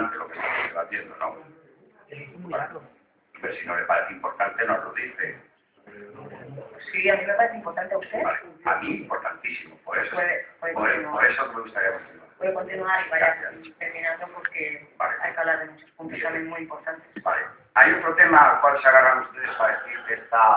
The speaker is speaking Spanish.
importante lo que estamos debatiendo, ¿no? Pero si no le parece importante, nos lo dice. Sí, a mí me parece importante a usted. Vale. A mí, importantísimo. Por eso, Puede, puede por, continuar. por eso me gustaría continuar. Puede continuar y vaya Gracias. terminando porque Vale. hay que hablar de muchos puntos también muy importantes. Vale. Hay otro tema al cual se agarran ustedes para decir